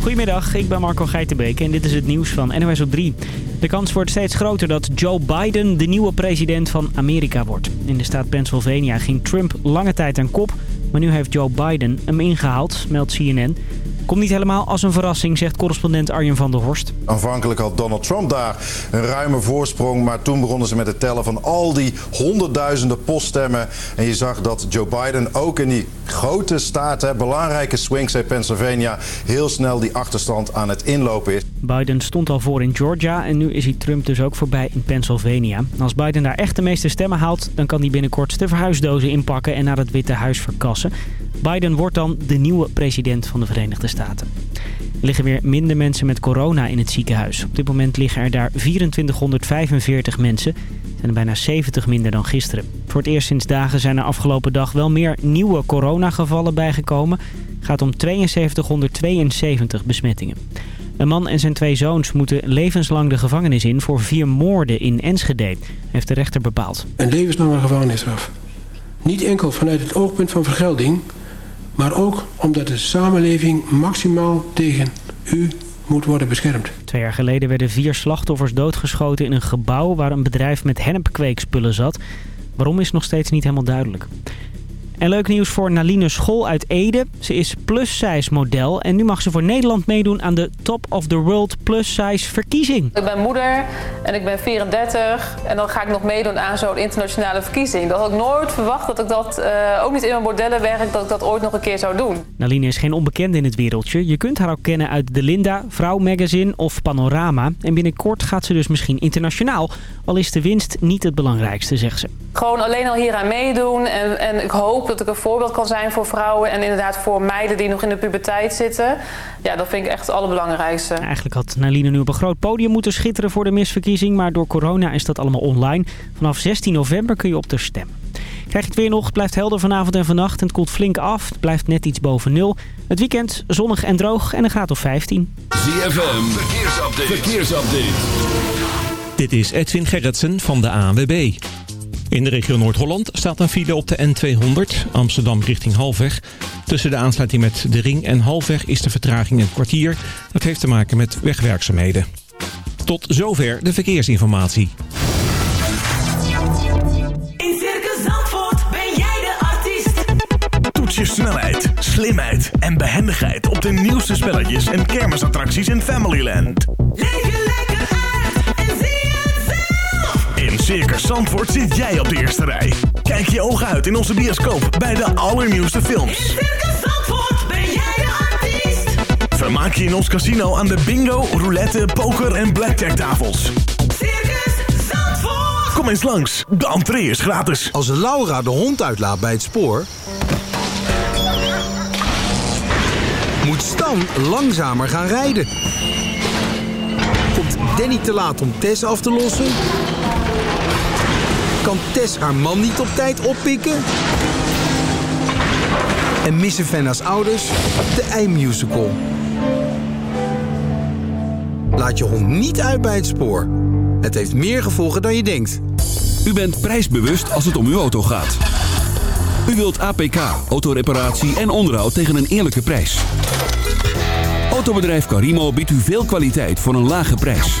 Goedemiddag, ik ben Marco Geitenbeek en dit is het nieuws van NOS op 3. De kans wordt steeds groter dat Joe Biden de nieuwe president van Amerika wordt. In de staat Pennsylvania ging Trump lange tijd aan kop, maar nu heeft Joe Biden hem ingehaald, meldt CNN. Komt niet helemaal als een verrassing, zegt correspondent Arjen van der Horst. Aanvankelijk had Donald Trump daar een ruime voorsprong. Maar toen begonnen ze met het tellen van al die honderdduizenden poststemmen. En je zag dat Joe Biden ook in die grote staten, belangrijke swings in Pennsylvania... heel snel die achterstand aan het inlopen is. Biden stond al voor in Georgia en nu is hij Trump dus ook voorbij in Pennsylvania. Als Biden daar echt de meeste stemmen haalt, dan kan hij binnenkort de verhuisdozen inpakken en naar het Witte Huis verkassen. Biden wordt dan de nieuwe president van de Verenigde Staten. Er liggen weer minder mensen met corona in het ziekenhuis. Op dit moment liggen er daar 2445 mensen. Dat zijn er bijna 70 minder dan gisteren. Voor het eerst sinds dagen zijn er afgelopen dag wel meer nieuwe coronagevallen bijgekomen. Het gaat om 7272 besmettingen. Een man en zijn twee zoons moeten levenslang de gevangenis in voor vier moorden in Enschede, heeft de rechter bepaald. Een levenslange gevangenisstraf. Niet enkel vanuit het oogpunt van vergelding, maar ook omdat de samenleving maximaal tegen u moet worden beschermd. Twee jaar geleden werden vier slachtoffers doodgeschoten in een gebouw waar een bedrijf met hennepkweekspullen zat. Waarom is nog steeds niet helemaal duidelijk. En leuk nieuws voor Naline School uit Ede. Ze is plus-size model en nu mag ze voor Nederland meedoen aan de Top of the World plus-size verkiezing. Ik ben moeder en ik ben 34 en dan ga ik nog meedoen aan zo'n internationale verkiezing. Dat had ik nooit verwacht dat ik dat, uh, ook niet in mijn modellenwerk, dat ik dat ooit nog een keer zou doen. Naline is geen onbekende in het wereldje. Je kunt haar ook kennen uit de Linda, Vrouw Magazine of Panorama. En binnenkort gaat ze dus misschien internationaal. Al is de winst niet het belangrijkste, zegt ze. Gewoon alleen al hier aan meedoen en, en ik hoop dat ik een voorbeeld kan zijn voor vrouwen en inderdaad voor meiden die nog in de puberteit zitten. Ja, dat vind ik echt het allerbelangrijkste. Eigenlijk had Naline nu op een groot podium moeten schitteren voor de misverkiezing, maar door corona is dat allemaal online. Vanaf 16 november kun je op de stem. Krijg je het weer nog, het blijft helder vanavond en vannacht en het koelt flink af. Het blijft net iets boven nul. Het weekend zonnig en droog en een graad of 15. ZFM, verkeersupdate. verkeersupdate. Dit is Edwin Gerritsen van de ANWB. In de regio Noord-Holland staat een file op de N200 Amsterdam richting Halfweg. Tussen de aansluiting met de Ring en Halfweg is de vertraging een kwartier. Dat heeft te maken met wegwerkzaamheden. Tot zover de verkeersinformatie. In Circus Zandvoort ben jij de artiest. Toets je snelheid, slimheid en behendigheid op de nieuwste spelletjes en kermisattracties in Familyland. Leef Circus Zandvoort zit jij op de eerste rij. Kijk je ogen uit in onze bioscoop bij de allernieuwste films. In Circus Zandvoort ben jij de artiest. Vermaak je in ons casino aan de bingo, roulette, poker en blackjack tafels. Circus Zandvoort. Kom eens langs, de entree is gratis. Als Laura de hond uitlaat bij het spoor... moet Stan langzamer gaan rijden. Komt Danny te laat om Tess af te lossen? Kan Tess haar man niet op tijd oppikken? En missen Fenna's ouders de eindmusical? Laat je hond niet uit bij het spoor. Het heeft meer gevolgen dan je denkt. U bent prijsbewust als het om uw auto gaat. U wilt APK, autoreparatie en onderhoud tegen een eerlijke prijs. Autobedrijf Carimo biedt u veel kwaliteit voor een lage prijs.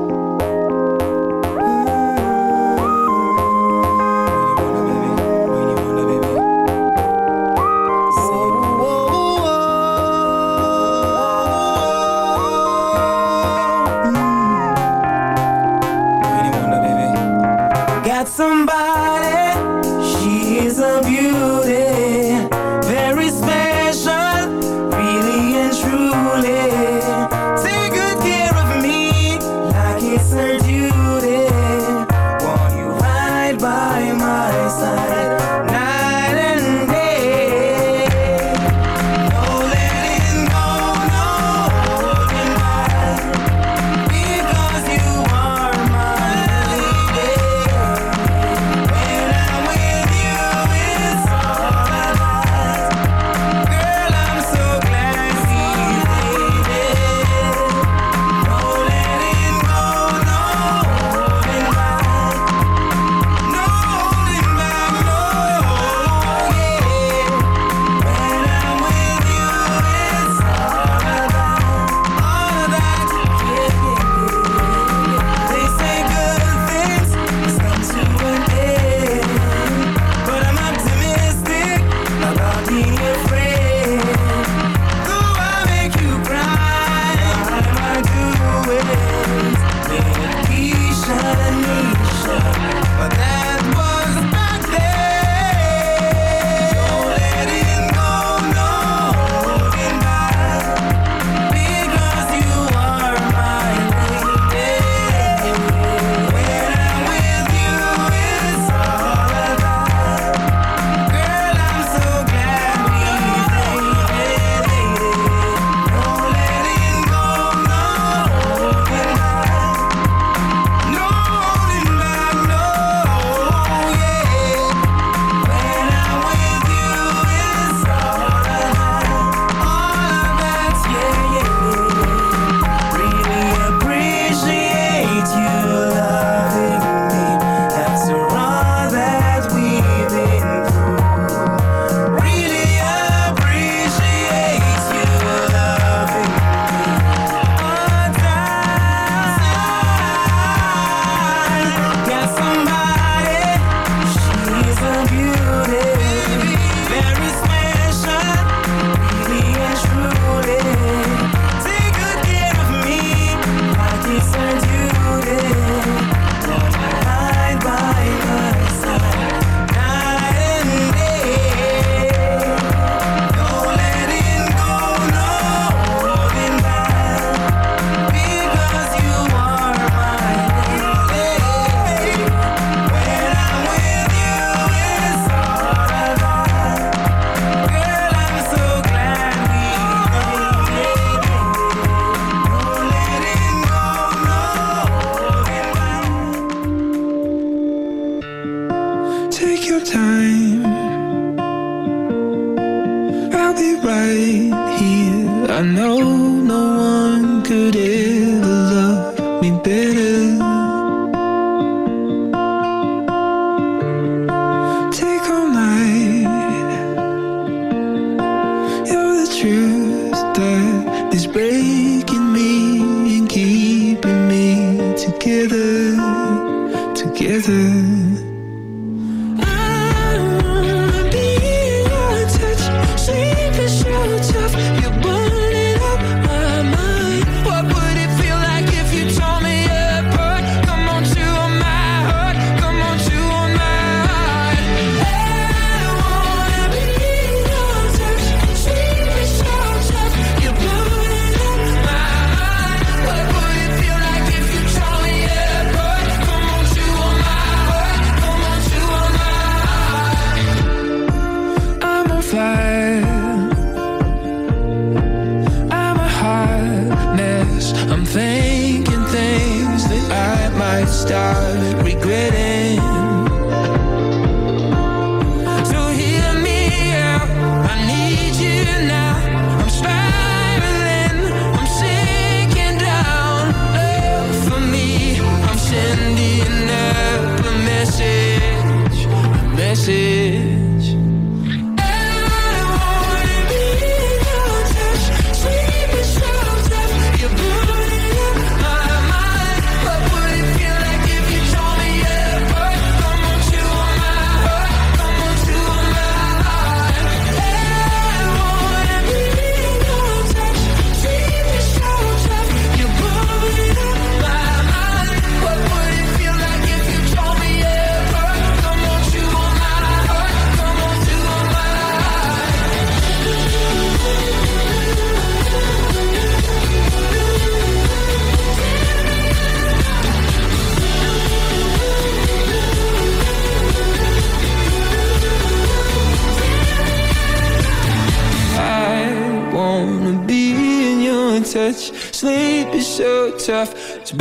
Tough, it's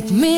make me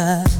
side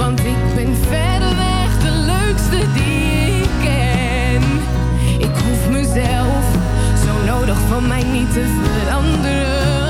Want ik ben verreweg de leukste die ik ken. Ik hoef mezelf zo nodig van mij niet te veranderen.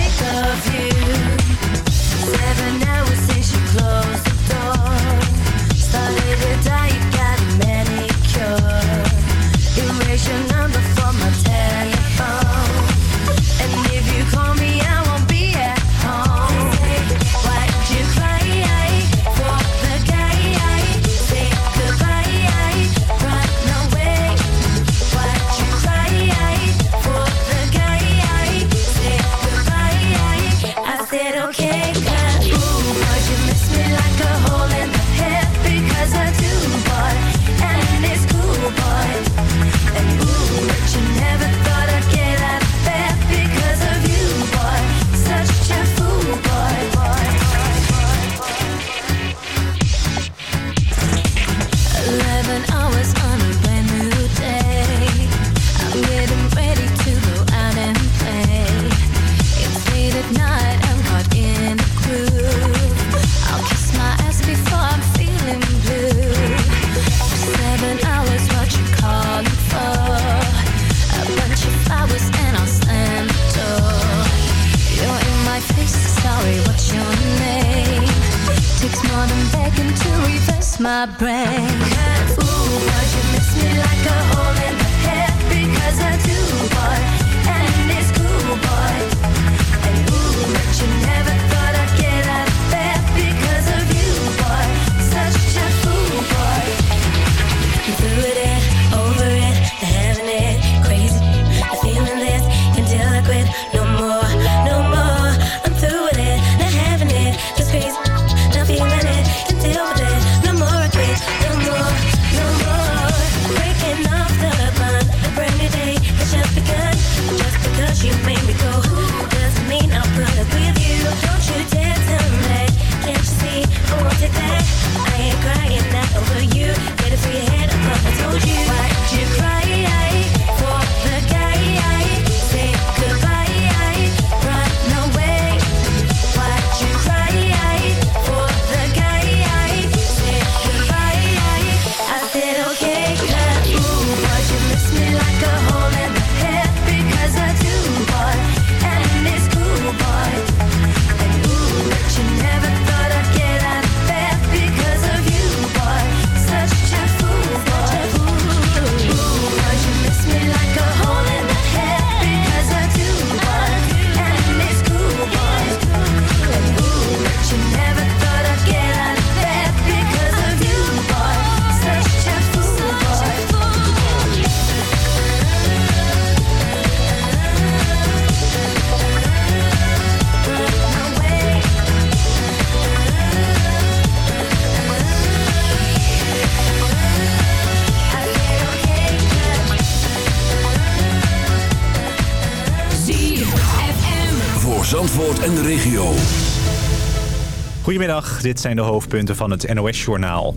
Goedemiddag, dit zijn de hoofdpunten van het NOS-journaal.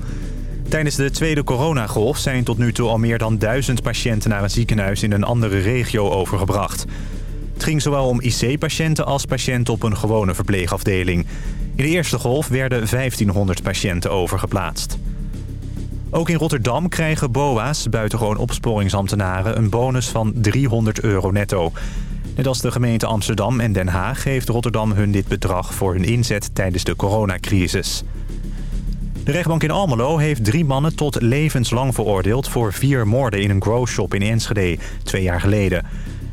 Tijdens de tweede coronagolf zijn tot nu toe al meer dan duizend patiënten naar een ziekenhuis in een andere regio overgebracht. Het ging zowel om IC-patiënten als patiënten op een gewone verpleegafdeling. In de eerste golf werden 1500 patiënten overgeplaatst. Ook in Rotterdam krijgen BOA's, buitengewoon opsporingsambtenaren, een bonus van 300 euro netto. Net als de gemeente Amsterdam en Den Haag geeft Rotterdam hun dit bedrag voor hun inzet tijdens de coronacrisis. De rechtbank in Almelo heeft drie mannen tot levenslang veroordeeld... voor vier moorden in een growshop in Enschede, twee jaar geleden.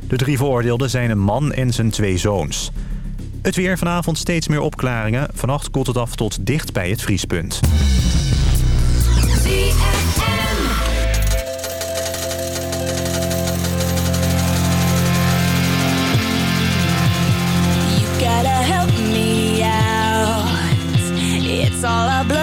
De drie veroordeelden zijn een man en zijn twee zoons. Het weer vanavond steeds meer opklaringen. Vannacht koelt het af tot dicht bij het vriespunt. all I blow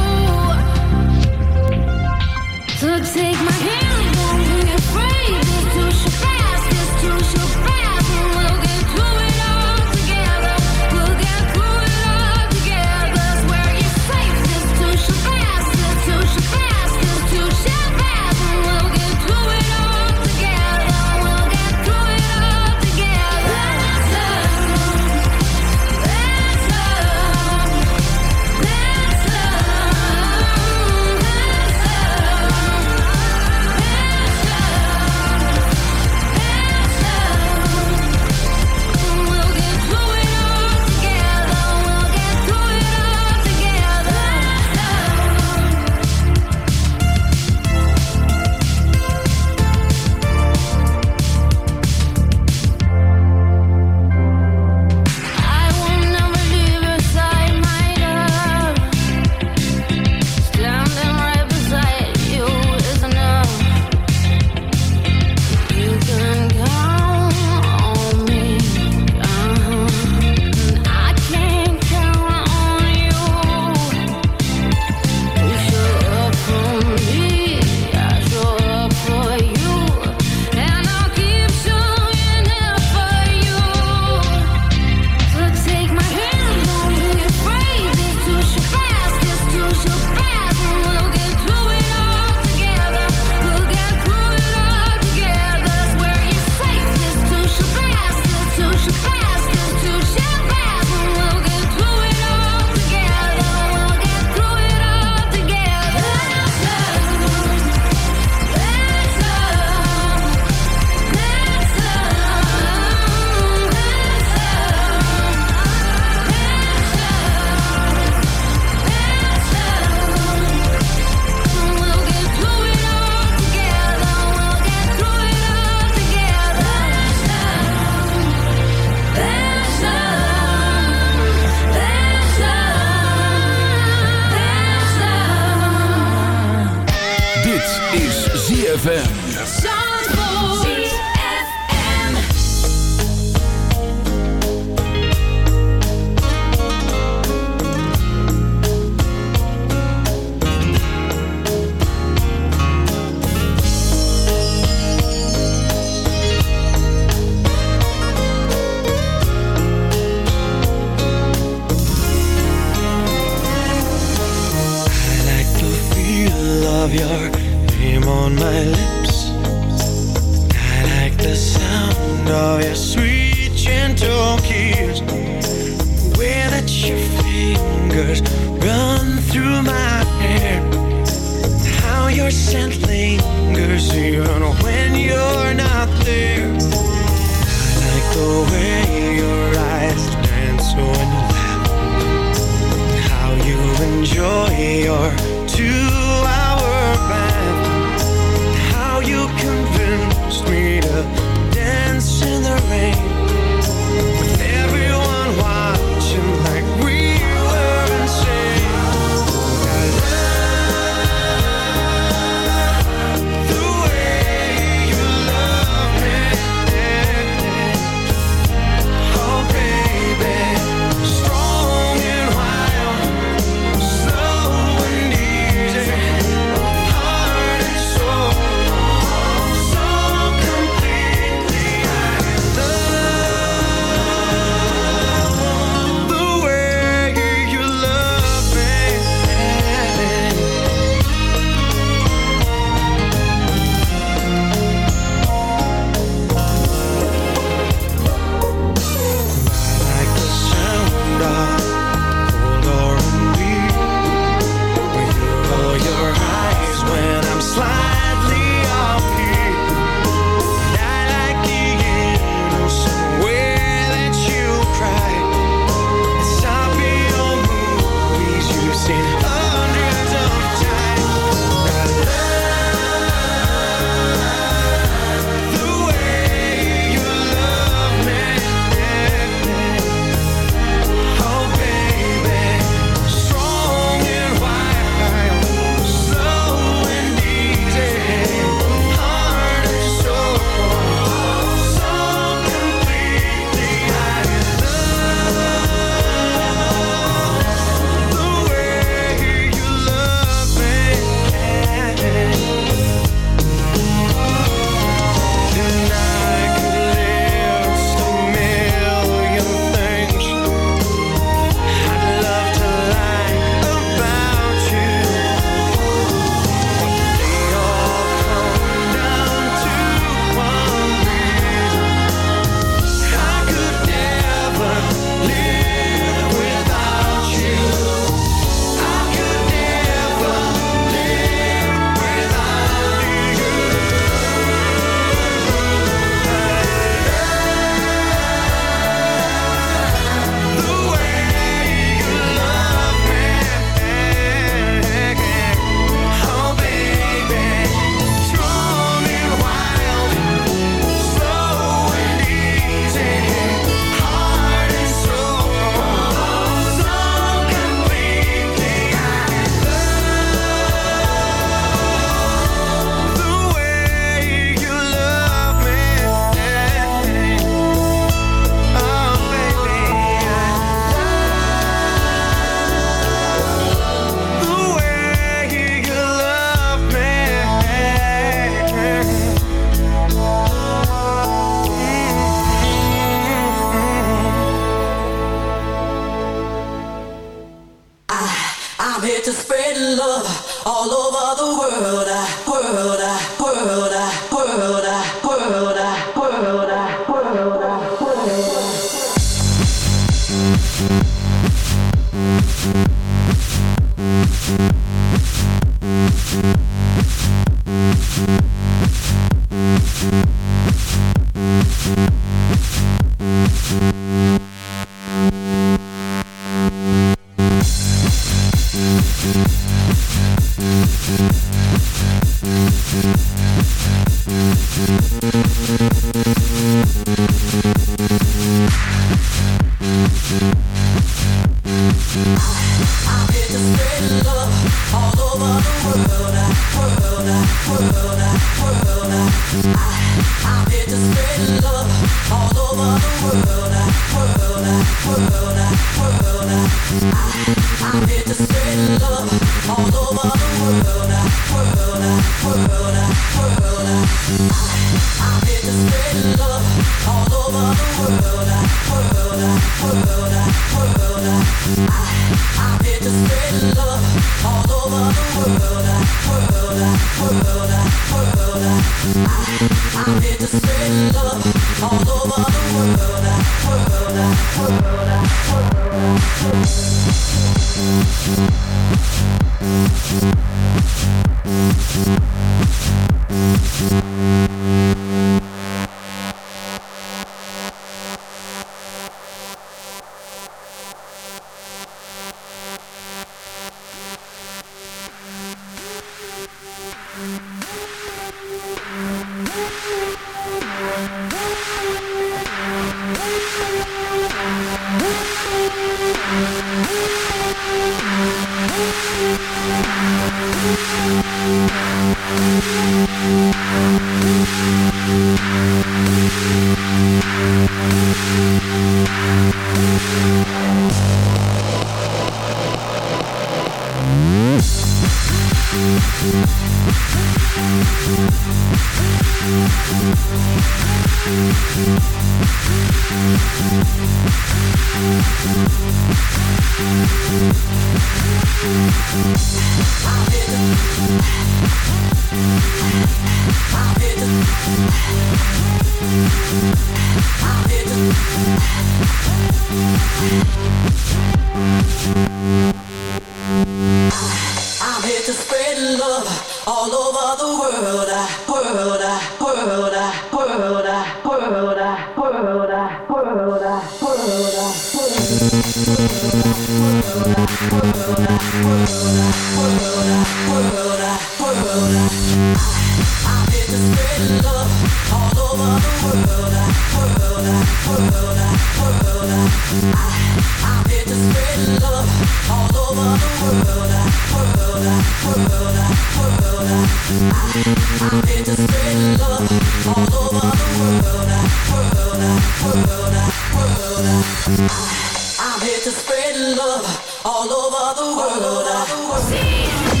I'm here to spread love all over the world. See?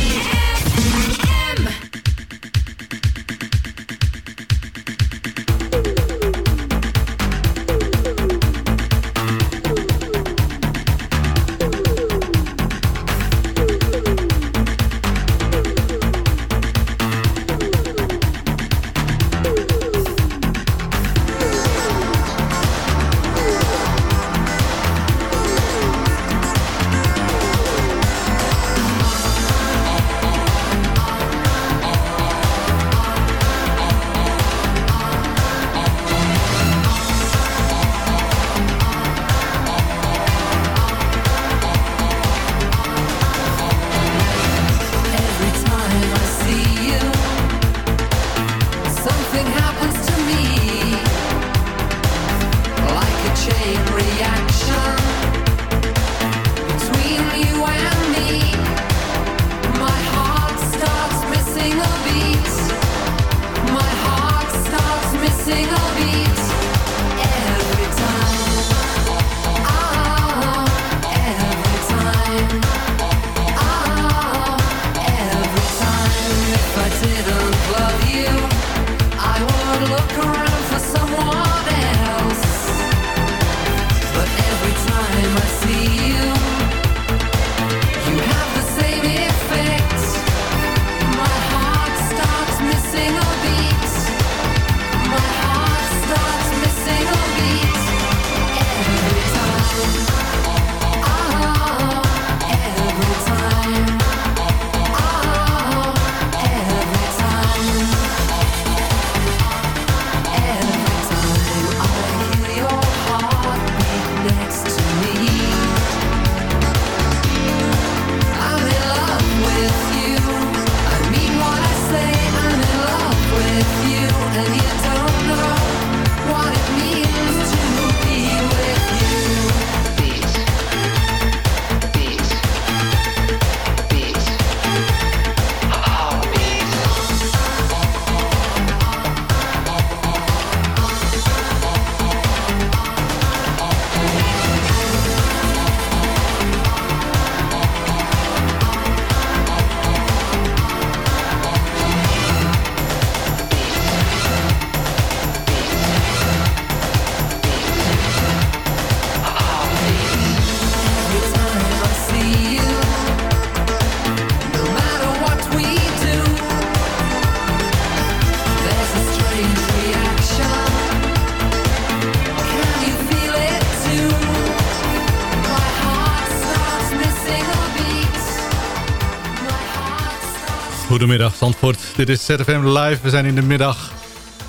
Goedemiddag Zandvoort, dit is ZFM Live. We zijn in de middag.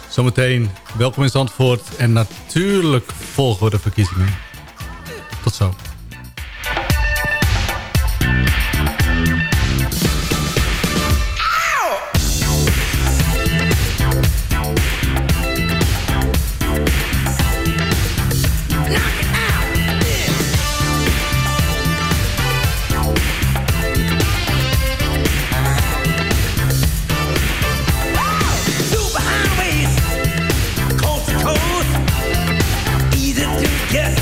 Zometeen welkom in Zandvoort. En natuurlijk volgen we de verkiezingen. Yes.